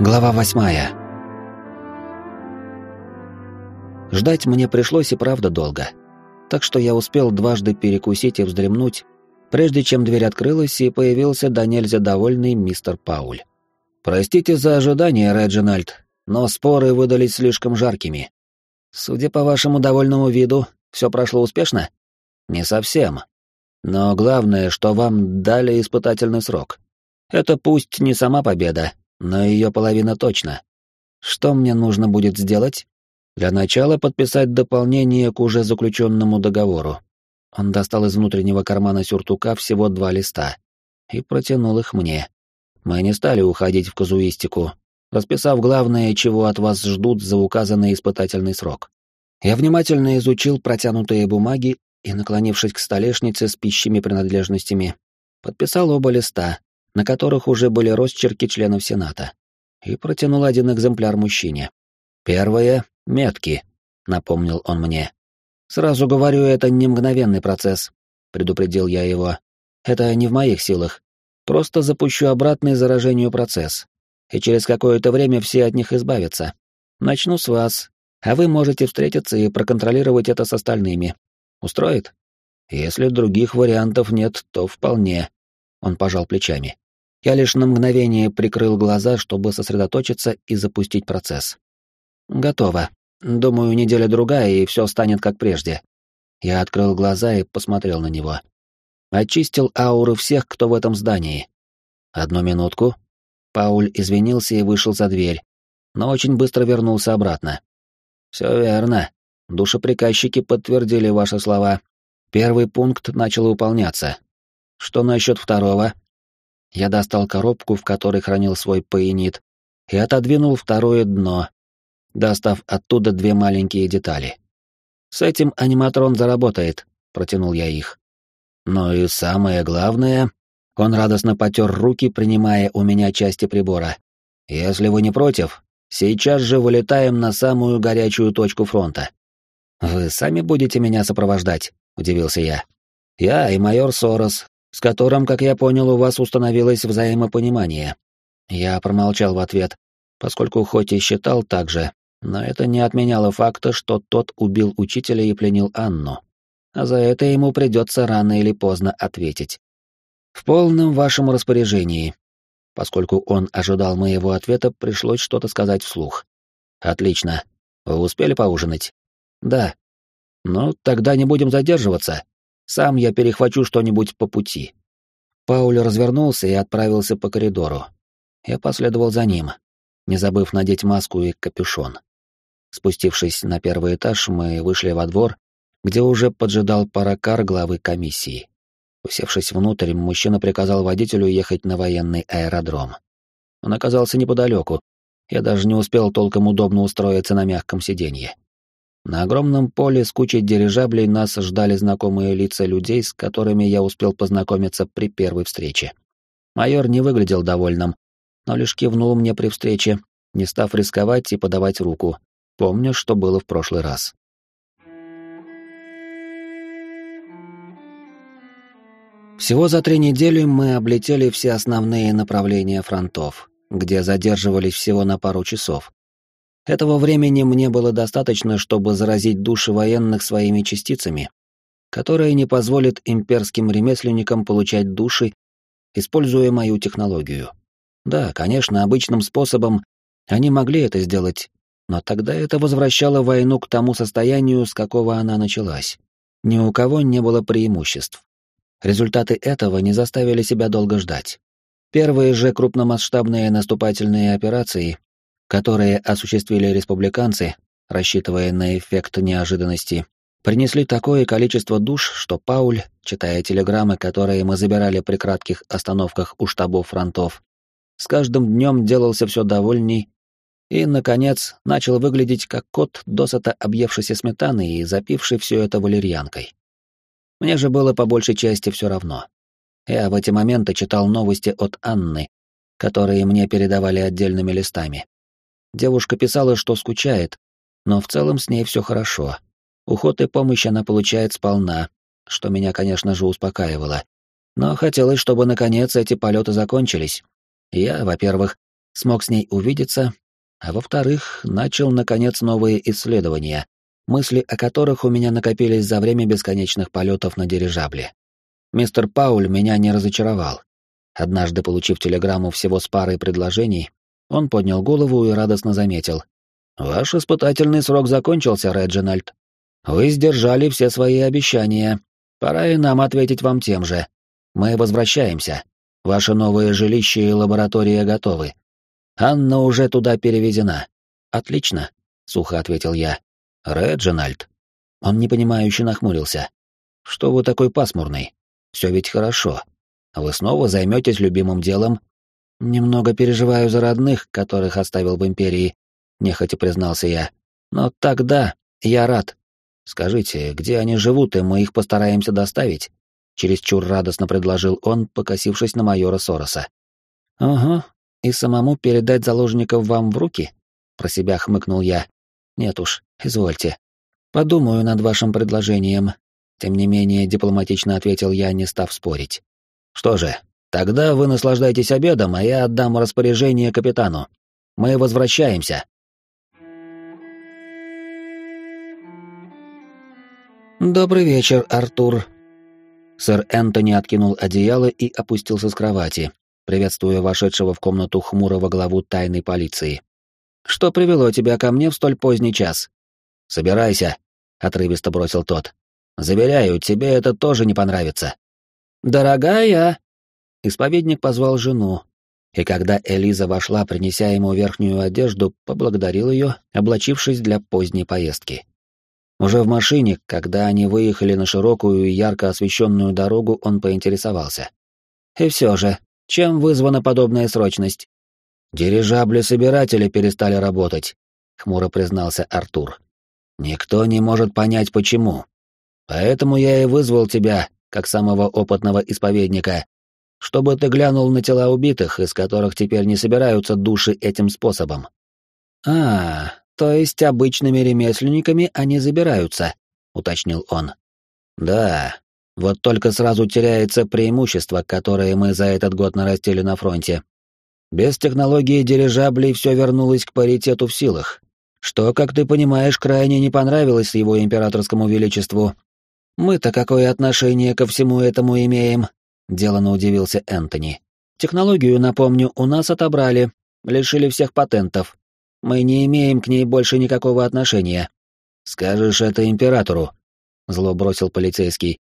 Глава восьмая. Ждать мне пришлось и правда долго. Так что я успел дважды перекусить и вздремнуть, прежде чем дверь открылась и появился до нельзя довольный мистер Пауль. «Простите за ожидание, Реджинальд, но споры выдались слишком жаркими. Судя по вашему довольному виду, все прошло успешно?» «Не совсем. Но главное, что вам дали испытательный срок. Это пусть не сама победа, но ее половина точно. Что мне нужно будет сделать? Для начала подписать дополнение к уже заключенному договору. Он достал из внутреннего кармана сюртука всего два листа и протянул их мне. Мы не стали уходить в казуистику, расписав главное, чего от вас ждут за указанный испытательный срок. Я внимательно изучил протянутые бумаги и, наклонившись к столешнице с пищими принадлежностями, подписал оба листа, на которых уже были росчерки членов Сената, и протянул один экземпляр мужчине. «Первое — метки», — напомнил он мне. «Сразу говорю, это не мгновенный процесс», — предупредил я его. «Это не в моих силах. Просто запущу обратный заражению процесс, и через какое-то время все от них избавятся. Начну с вас, а вы можете встретиться и проконтролировать это с остальными. Устроит? Если других вариантов нет, то вполне». Он пожал плечами. Я лишь на мгновение прикрыл глаза, чтобы сосредоточиться и запустить процесс. Готово. Думаю, неделя-другая, и все станет как прежде. Я открыл глаза и посмотрел на него. Очистил ауры всех, кто в этом здании. Одну минутку. Пауль извинился и вышел за дверь, но очень быстро вернулся обратно. Все верно. Душеприказчики подтвердили ваши слова. Первый пункт начал выполняться. Что насчет второго? Я достал коробку, в которой хранил свой паинит, и отодвинул второе дно, достав оттуда две маленькие детали. «С этим аниматрон заработает», — протянул я их. «Ну и самое главное...» Он радостно потер руки, принимая у меня части прибора. «Если вы не против, сейчас же вылетаем на самую горячую точку фронта». «Вы сами будете меня сопровождать?» — удивился я. «Я и майор Сорос, с которым, как я понял, у вас установилось взаимопонимание. Я промолчал в ответ, поскольку хоть и считал так же, но это не отменяло факта, что тот убил учителя и пленил Анну. А за это ему придется рано или поздно ответить. В полном вашем распоряжении. Поскольку он ожидал моего ответа, пришлось что-то сказать вслух. Отлично. Вы успели поужинать? Да. Ну, тогда не будем задерживаться. Сам я перехвачу что-нибудь по пути. Пауль развернулся и отправился по коридору. Я последовал за ним, не забыв надеть маску и капюшон. Спустившись на первый этаж, мы вышли во двор, где уже поджидал паракар главы комиссии. Усевшись внутрь, мужчина приказал водителю ехать на военный аэродром. Он оказался неподалеку. Я даже не успел толком удобно устроиться на мягком сиденье. На огромном поле с кучей дирижаблей нас ждали знакомые лица людей, с которыми я успел познакомиться при первой встрече. Майор не выглядел довольным, но лишь кивнул мне при встрече, не став рисковать и подавать руку, помня, что было в прошлый раз. Всего за три недели мы облетели все основные направления фронтов, где задерживались всего на пару часов, этого времени мне было достаточно, чтобы заразить души военных своими частицами, которые не позволят имперским ремесленникам получать души, используя мою технологию. Да, конечно, обычным способом они могли это сделать, но тогда это возвращало войну к тому состоянию, с какого она началась. Ни у кого не было преимуществ. Результаты этого не заставили себя долго ждать. Первые же крупномасштабные наступательные операции которые осуществили республиканцы, рассчитывая на эффект неожиданности, принесли такое количество душ, что Пауль, читая телеграммы, которые мы забирали при кратких остановках у штабов фронтов, с каждым днем делался все довольней и, наконец, начал выглядеть как кот, досыта объевшийся сметаны и запивший все это валерьянкой. Мне же было по большей части все равно. Я в эти моменты читал новости от Анны, которые мне передавали отдельными листами. Девушка писала, что скучает, но в целом с ней все хорошо. Уход и помощь она получает сполна, что меня, конечно же, успокаивало. Но хотелось, чтобы наконец эти полеты закончились. Я, во-первых, смог с ней увидеться, а во-вторых, начал, наконец, новые исследования, мысли о которых у меня накопились за время бесконечных полетов на дирижабле. Мистер Пауль меня не разочаровал. Однажды, получив телеграмму всего с парой предложений, он поднял голову и радостно заметил. «Ваш испытательный срок закончился, Реджинальд. Вы сдержали все свои обещания. Пора и нам ответить вам тем же. Мы возвращаемся. Ваше новое жилище и лаборатория готовы. Анна уже туда перевезена. Отлично, сухо ответил я. Реджинальд. Он непонимающе нахмурился. Что вы такой пасмурный? Все ведь хорошо. Вы снова займетесь любимым делом? Немного переживаю за родных, которых оставил в империи, нехотя признался я. Но тогда я рад. Скажите, где они живут, и мы их постараемся доставить? Чересчур радостно предложил он, покосившись на майора Сороса. Ага, и самому передать заложников вам в руки? Про себя хмыкнул я. Нет уж, извольте. Подумаю над вашим предложением. Тем не менее, дипломатично ответил я, не став спорить. Что же, тогда вы наслаждайтесь обедом, а я отдам распоряжение капитану. Мы возвращаемся. Добрый вечер, Артур. Сэр Энтони откинул одеяло и опустился с кровати, приветствуя вошедшего в комнату хмурого главу тайной полиции. «Что привело тебя ко мне в столь поздний час?» «Собирайся», — отрывисто бросил тот. «Заверяю, тебе это тоже не понравится». «Дорогая!» Исповедник позвал жену, и когда Элиза вошла, принеся ему верхнюю одежду, поблагодарил ее, облачившись для поздней поездки. Уже в машине, когда они выехали на широкую и ярко освещенную дорогу, он поинтересовался. «И все же, чем вызвана подобная срочность?» «Дирижабли-собиратели перестали работать», — хмуро признался Артур. «Никто не может понять, почему. Поэтому я и вызвал тебя, как самого опытного исповедника, чтобы ты глянул на тела убитых, из которых теперь не собираются души этим способом». «А, то есть обычными ремесленниками они забираются, уточнил он. Да, вот только сразу теряется преимущество, которое мы за этот год нарастили на фронте. Без технологии дирижаблей все вернулось к паритету в силах, что, как ты понимаешь, крайне не понравилось его императорскому величеству. Мы-то какое отношение ко всему этому имеем? Делано удивился Энтони. Технологию, напомню, у нас отобрали, лишили всех патентов, мы не имеем к ней больше никакого отношения. Скажешь это императору, зло бросил полицейский.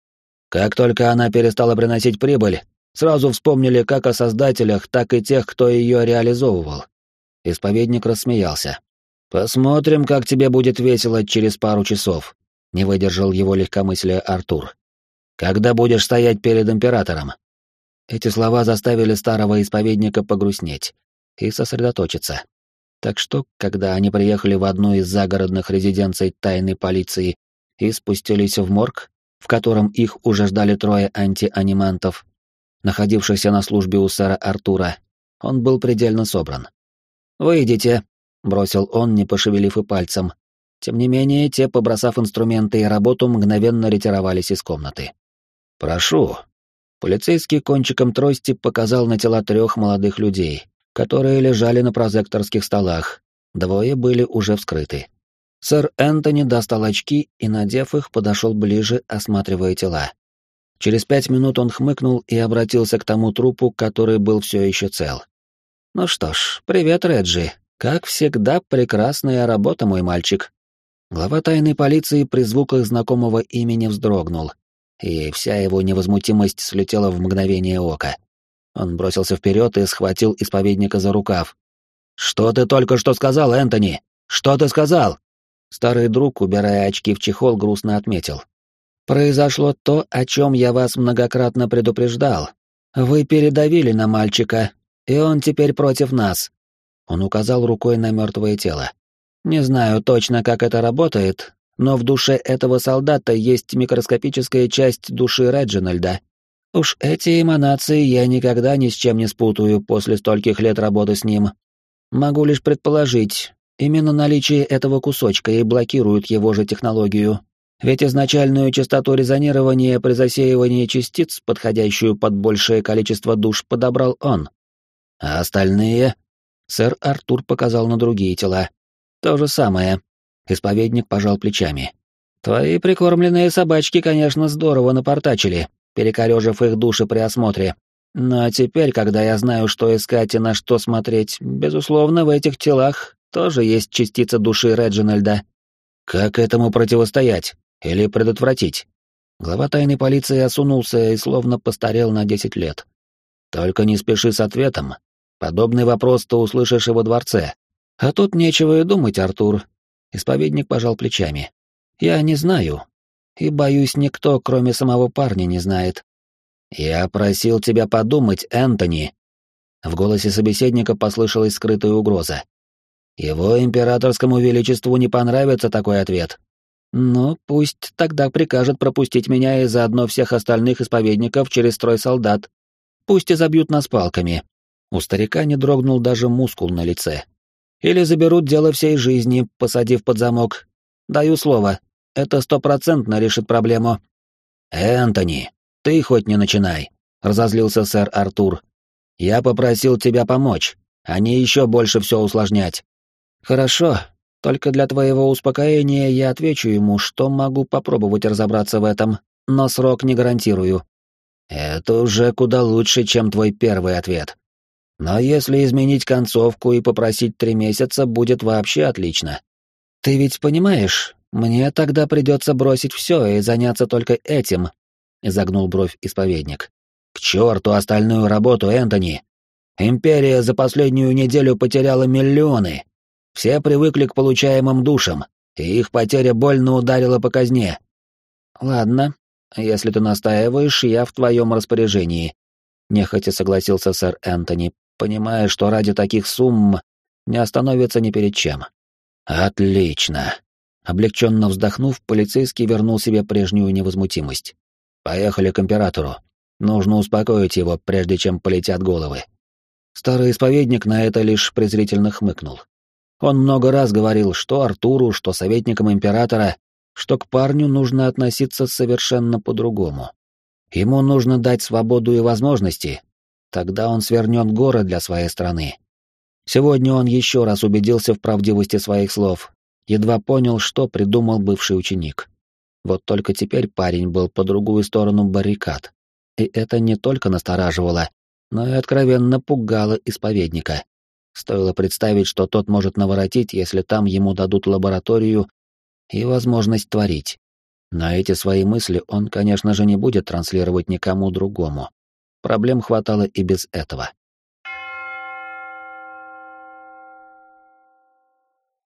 Как только она перестала приносить прибыль, сразу вспомнили как о создателях, так и тех, кто ее реализовывал. Исповедник рассмеялся. Посмотрим, как тебе будет весело через пару часов. Не выдержал его легкомыслие Артур. Когда будешь стоять перед императором? Эти слова заставили старого исповедника погрустнеть и сосредоточиться. Так что, когда они приехали в одну из загородных резиденций тайной полиции и спустились в морг, в котором их уже ждали трое антианимантов, находившихся на службе у сэра Артура, он был предельно собран. «Выйдите», — бросил он, не пошевелив и пальцем. Тем не менее, те, побросав инструменты и работу, мгновенно ретировались из комнаты. «Прошу». Полицейский кончиком трости показал на тела трех молодых людей, которые лежали на прозекторских столах. Двое были уже вскрыты. Сэр Энтони достал очки и, надев их, подошел ближе, осматривая тела. Через пять минут он хмыкнул и обратился к тому трупу, который был все еще цел. «Ну что ж, привет, Реджи. Как всегда, прекрасная работа, мой мальчик». Глава тайной полиции при звуках знакомого имени вздрогнул, и вся его невозмутимость слетела в мгновение ока. Он бросился вперед и схватил исповедника за рукав. «Что ты только что сказал, Энтони? Что ты сказал?» Старый друг, убирая очки в чехол, грустно отметил. «Произошло то, о чем я вас многократно предупреждал. Вы передавили на мальчика, и он теперь против нас». Он указал рукой на мертвое тело. «Не знаю точно, как это работает, но в душе этого солдата есть микроскопическая часть души Реджинальда, Уж эти эманации я никогда ни с чем не спутаю после стольких лет работы с ним. Могу лишь предположить, именно наличие этого кусочка и блокирует его же технологию. Ведь изначальную частоту резонирования при засеивании частиц, подходящую под большее количество душ, подобрал он. А остальные? Сэр Артур показал на другие тела. То же самое. Исповедник пожал плечами. Твои прикормленные собачки, конечно, здорово напортачили, перекорежив их души при осмотре. Но теперь, когда я знаю, что искать и на что смотреть, безусловно, в этих телах тоже есть частица души Реджинальда. Как этому противостоять? Или предотвратить? Глава тайной полиции осунулся и словно постарел на десять лет. Только не спеши с ответом. Подобный вопрос ты услышишь и во дворце. А тут нечего и думать, Артур. Исповедник пожал плечами. Я не знаю. И, боюсь, никто, кроме самого парня, не знает. Я просил тебя подумать, Энтони. В голосе собеседника послышалась скрытая угроза. Его императорскому величеству не понравится такой ответ. Ну, пусть тогда прикажет пропустить меня и заодно всех остальных исповедников через строй солдат. Пусть и забьют нас палками. У старика не дрогнул даже мускул на лице. Или заберут дело всей жизни, посадив под замок. Даю слово, это стопроцентно решит проблему. Энтони, ты хоть не начинай, разозлился сэр Артур. Я попросил тебя помочь, а не еще больше все усложнять. Хорошо, только для твоего успокоения я отвечу ему, что могу попробовать разобраться в этом, но срок не гарантирую. Это уже куда лучше, чем твой первый ответ. Но если изменить концовку и попросить три месяца, будет вообще отлично. Ты ведь понимаешь, мне тогда придется бросить все и заняться только этим, изогнул бровь исповедник. К черту остальную работу, Энтони. Империя за последнюю неделю потеряла миллионы, все привыкли к получаемым душам, и их потеря больно ударила по казне. Ладно, если ты настаиваешь, я в твоем распоряжении. Нехотя согласился сэр Энтони, понимая, что ради таких сумм не остановится ни перед чем. Отлично. Облегченно вздохнув, полицейский вернул себе прежнюю невозмутимость. Поехали к императору. Нужно успокоить его, прежде чем полетят головы. Старый исповедник на это лишь презрительно хмыкнул. Он много раз говорил, что Артуру, что советникам императора, что к парню нужно относиться совершенно по-другому. Ему нужно дать свободу и возможности, тогда он свернет горы для своей страны. Сегодня он еще раз убедился в правдивости своих слов, едва понял, что придумал бывший ученик. Вот только теперь парень был по другую сторону баррикад. И это не только настораживало, но и откровенно пугало исповедника. Стоило представить, что тот может наворотить, если там ему дадут лабораторию и возможность творить. Но эти свои мысли он, конечно же, не будет транслировать никому другому. Проблем хватало и без этого.